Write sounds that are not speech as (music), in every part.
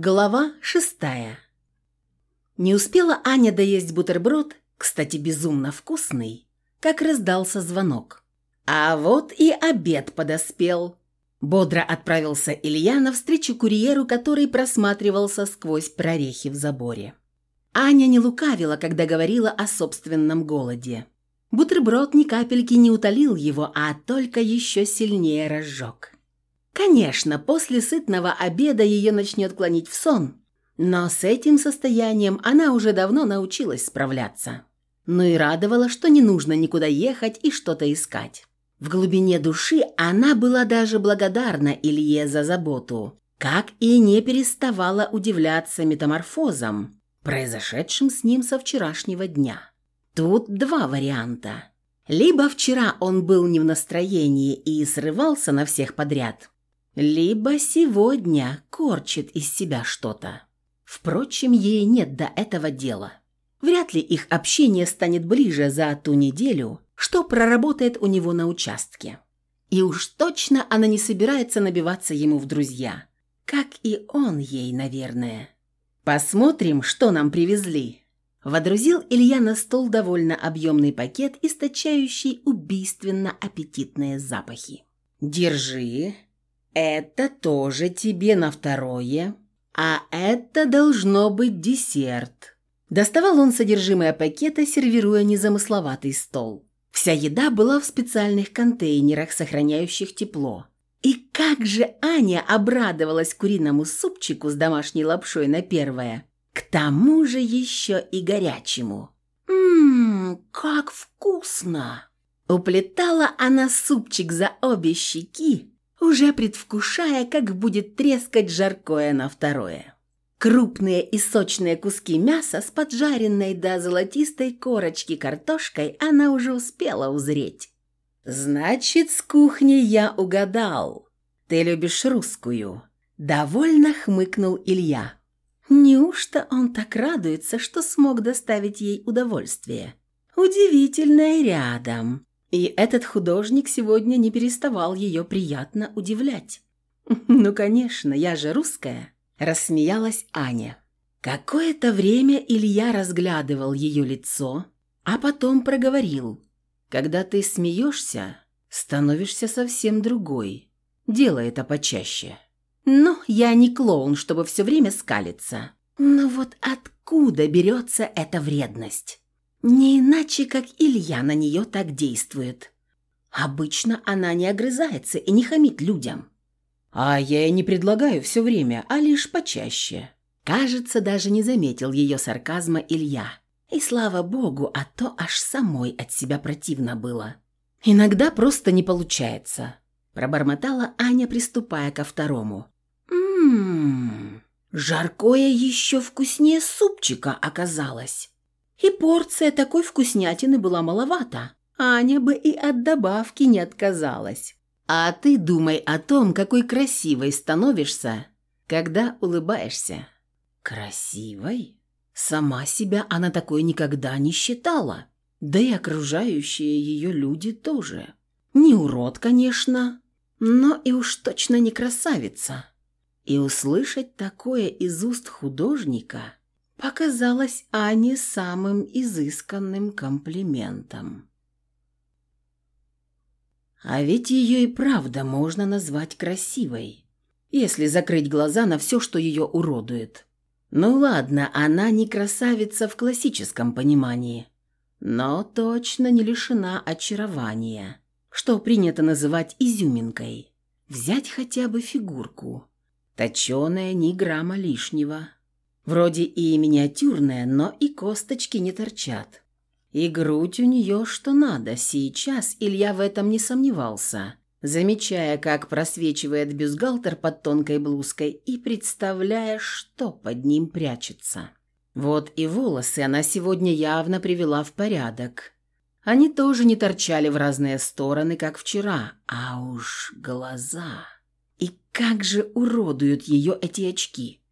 Глава шестая. Не успела Аня доесть бутерброд, кстати, безумно вкусный, как раздался звонок. А вот и обед подоспел. Бодро отправился Илья навстречу курьеру, который просматривался сквозь прорехи в заборе. Аня не лукавила, когда говорила о собственном голоде. Бутерброд ни капельки не утолил его, а только еще сильнее разжег. Конечно, после сытного обеда ее начнет клонить в сон, но с этим состоянием она уже давно научилась справляться. Ну и радовало, что не нужно никуда ехать и что-то искать. В глубине души она была даже благодарна Илье за заботу, как и не переставала удивляться метаморфозам, произошедшим с ним со вчерашнего дня. Тут два варианта. Либо вчера он был не в настроении и срывался на всех подряд, либо сегодня корчит из себя что-то. Впрочем, ей нет до этого дела. Вряд ли их общение станет ближе за ту неделю, что проработает у него на участке. И уж точно она не собирается набиваться ему в друзья. Как и он ей, наверное. «Посмотрим, что нам привезли». Водрузил Илья на стол довольно объемный пакет, источающий убийственно аппетитные запахи. «Держи», это тоже тебе на второе, а это должно быть десерт. Доставал он содержимое пакета, сервируя незамысловатый стол. Вся еда была в специальных контейнерах, сохраняющих тепло. И как же Аня обрадовалась куриному супчику с домашней лапшой на первое. К тому же еще и горячему. «Ммм, как вкусно!» Уплетала она супчик за обе щеки, уже предвкушая, как будет трескать жаркое на второе. Крупные и сочные куски мяса с поджаренной до золотистой корочки картошкой она уже успела узреть. «Значит, с кухни я угадал. Ты любишь русскую?» Довольно хмыкнул Илья. Неужто он так радуется, что смог доставить ей удовольствие? Удивительное рядом. И этот художник сегодня не переставал ее приятно удивлять. (laughs) «Ну, конечно, я же русская», – рассмеялась Аня. Какое-то время Илья разглядывал ее лицо, а потом проговорил. «Когда ты смеешься, становишься совсем другой. Делай это почаще». «Ну, я не клоун, чтобы все время скалиться. Но вот откуда берется эта вредность?» Не иначе, как Илья на нее так действует. Обычно она не огрызается и не хамит людям. А я и не предлагаю все время, а лишь почаще. Кажется, даже не заметил ее сарказма Илья. И слава богу, а то аж самой от себя противно было. Иногда просто не получается. Пробормотала Аня, приступая ко второму. Ммм, жаркое еще вкуснее супчика оказалось. И порция такой вкуснятины была маловата. Аня бы и от добавки не отказалась. А ты думай о том, какой красивой становишься, когда улыбаешься. Красивой? Сама себя она такой никогда не считала. Да и окружающие ее люди тоже. Не урод, конечно, но и уж точно не красавица. И услышать такое из уст художника – показалось Ане самым изысканным комплиментом. А ведь ее и правда можно назвать красивой, если закрыть глаза на все, что ее уродует. Ну ладно, она не красавица в классическом понимании, но точно не лишена очарования, что принято называть изюминкой. Взять хотя бы фигурку. Точеная ни грамма лишнего – Вроде и миниатюрная, но и косточки не торчат. И грудь у нее что надо. Сейчас Илья в этом не сомневался, замечая, как просвечивает бюстгальтер под тонкой блузкой и представляя, что под ним прячется. Вот и волосы она сегодня явно привела в порядок. Они тоже не торчали в разные стороны, как вчера, а уж глаза. И как же уродуют ее эти очки.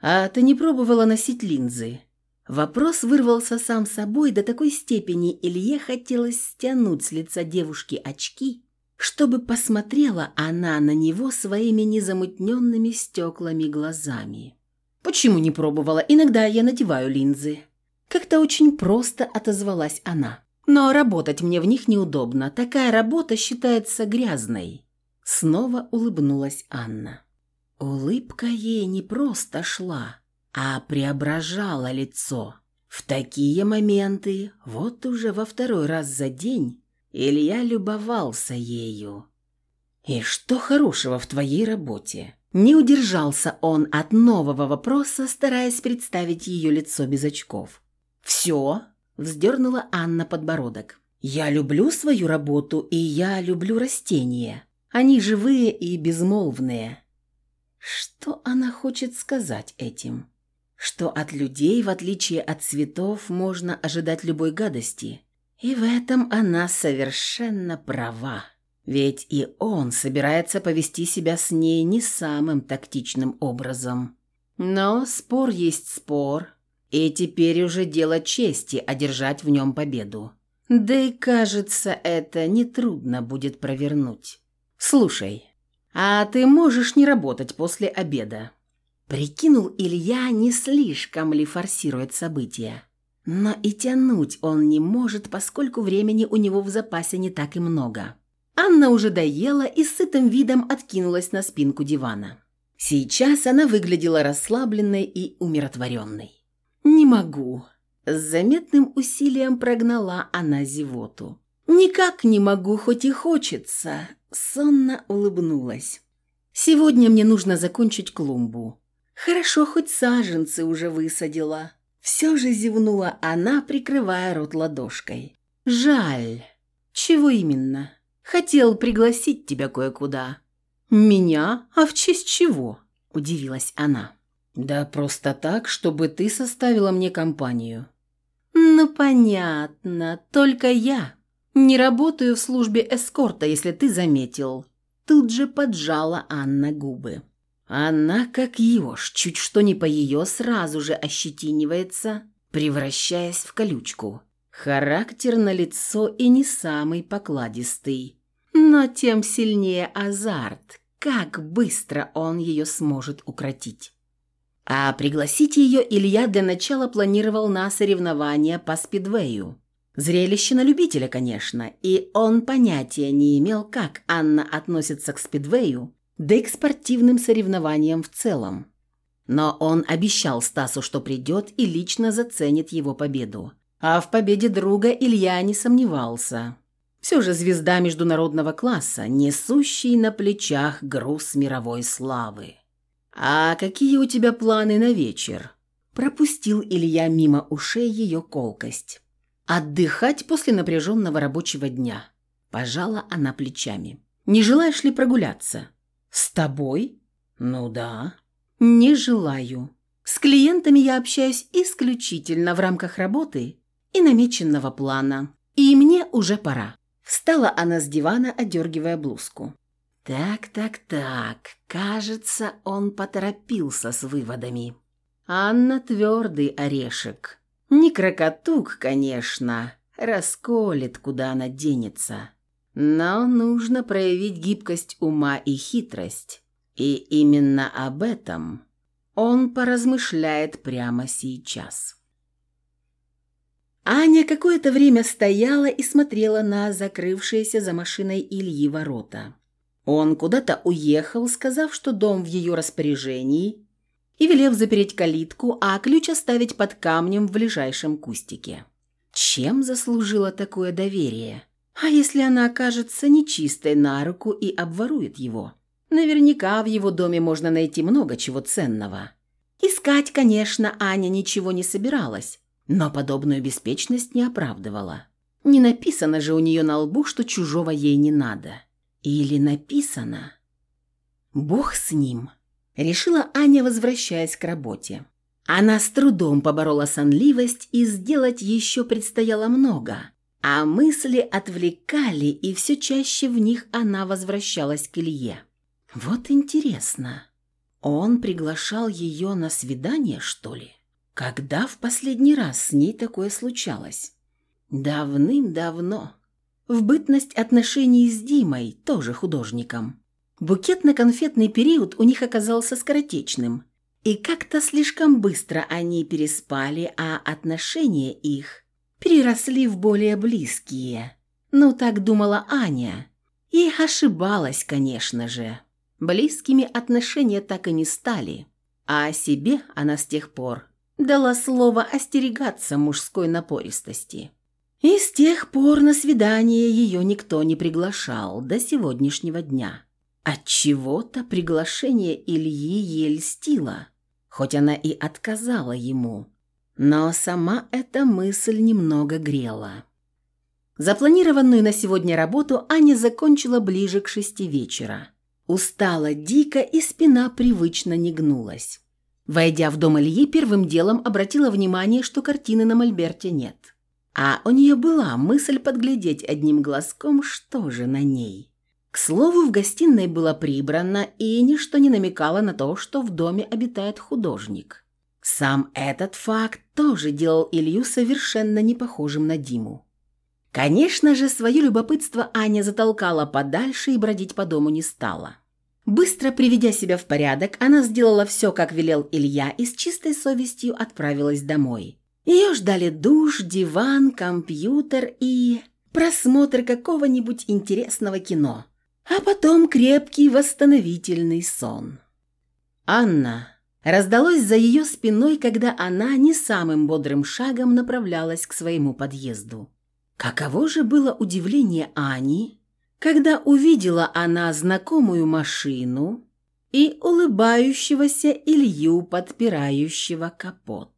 «А ты не пробовала носить линзы?» Вопрос вырвался сам собой до такой степени Илье хотелось стянуть с лица девушки очки, чтобы посмотрела она на него своими незамутненными стеклами глазами. Почему не пробовала? Иногда я надеваю линзы. Как-то очень просто отозвалась она. Но работать мне в них неудобно. Такая работа считается грязной. Снова улыбнулась Анна. Улыбка ей не просто шла, а преображала лицо. В такие моменты, вот уже во второй раз за день, Илья любовался ею. «И что хорошего в твоей работе?» Не удержался он от нового вопроса, стараясь представить ее лицо без очков. «Все», – вздернула Анна подбородок. «Я люблю свою работу, и я люблю растения. Они живые и безмолвные». Что она хочет сказать этим? Что от людей, в отличие от цветов, можно ожидать любой гадости. И в этом она совершенно права. Ведь и он собирается повести себя с ней не самым тактичным образом. Но спор есть спор, и теперь уже дело чести одержать в нем победу. Да и кажется, это нетрудно будет провернуть. «Слушай, а ты можешь не работать после обеда?» Прикинул Илья, не слишком ли форсирует события. Но и тянуть он не может, поскольку времени у него в запасе не так и много. Анна уже доела и с сытым видом откинулась на спинку дивана. Сейчас она выглядела расслабленной и умиротворенной. «Не могу». С заметным усилием прогнала она зевоту. «Никак не могу, хоть и хочется», — сонно улыбнулась. «Сегодня мне нужно закончить клумбу. Хорошо, хоть саженцы уже высадила». Все же зевнула она, прикрывая рот ладошкой. «Жаль. Чего именно? Хотел пригласить тебя кое-куда». «Меня? А в честь чего?» – удивилась она. «Да просто так, чтобы ты составила мне компанию». «Ну, понятно. Только я. Не работаю в службе эскорта, если ты заметил». Тут же поджала Анна губы. Она, как еж, чуть что не по ее, сразу же ощетинивается, превращаясь в колючку. Характер на лицо и не самый покладистый. Но тем сильнее азарт, как быстро он ее сможет укротить. А пригласить ее Илья для начала планировал на соревнования по спидвею. Зрелище на любителя, конечно, и он понятия не имел, как Анна относится к спидвею, да и к спортивным соревнованиям в целом. Но он обещал Стасу, что придет и лично заценит его победу. А в победе друга Илья не сомневался. Все же звезда международного класса, несущий на плечах груз мировой славы. «А какие у тебя планы на вечер?» Пропустил Илья мимо ушей ее колкость. «Отдыхать после напряженного рабочего дня». Пожала она плечами. «Не желаешь ли прогуляться?» «С тобой?» «Ну да». «Не желаю. С клиентами я общаюсь исключительно в рамках работы и намеченного плана. И мне уже пора». Встала она с дивана, одергивая блузку. «Так, так, так. Кажется, он поторопился с выводами. Анна твердый орешек. Не крокотук, конечно. Расколет, куда она денется. Но нужно проявить гибкость ума и хитрость. И именно об этом он поразмышляет прямо сейчас. Аня какое-то время стояла и смотрела на закрывшиеся за машиной Ильи ворота. Он куда-то уехал, сказав, что дом в ее распоряжении, и велев запереть калитку, а ключ оставить под камнем в ближайшем кустике. Чем заслужила такое доверие? А если она окажется нечистой на руку и обворует его? Наверняка в его доме можно найти много чего ценного. Искать, конечно, Аня ничего не собиралась, но подобную беспечность не оправдывала. Не написано же у нее на лбу, что чужого ей не надо. Или написано? Бог с ним. Решила Аня, возвращаясь к работе. Она с трудом поборола сонливость, и сделать еще предстояло много. А мысли отвлекали, и все чаще в них она возвращалась к Илье. Вот интересно, он приглашал ее на свидание, что ли? Когда в последний раз с ней такое случалось? Давным-давно. В бытность отношений с Димой, тоже художником. Букетно-конфетный период у них оказался скоротечным, И как-то слишком быстро они переспали, а отношения их переросли в более близкие. Ну, так думала Аня. И ошибалась, конечно же. Близкими отношения так и не стали. А о себе она с тех пор дала слово остерегаться мужской напористости. И с тех пор на свидание ее никто не приглашал до сегодняшнего дня. От чего-то приглашение Ильи ей льстило, хоть она и отказала ему. Но сама эта мысль немного грела. Запланированную на сегодня работу Аня закончила ближе к шести вечера. Устала дико, и спина привычно не гнулась. Войдя в дом Ильи, первым делом обратила внимание, что картины на мольберте нет. А у нее была мысль подглядеть одним глазком, что же на ней. К слову, в гостиной было прибрано, и ничто не намекало на то, что в доме обитает художник. Сам этот факт тоже делал Илью совершенно не похожим на Диму. Конечно же, свое любопытство Аня затолкала подальше и бродить по дому не стала. Быстро приведя себя в порядок, она сделала все, как велел Илья, и с чистой совестью отправилась домой. Ее ждали душ, диван, компьютер и просмотр какого-нибудь интересного кино, а потом крепкий восстановительный сон. «Анна!» раздалось за ее спиной, когда она не самым бодрым шагом направлялась к своему подъезду. Каково же было удивление Ани, когда увидела она знакомую машину и улыбающегося Илью, подпирающего капот.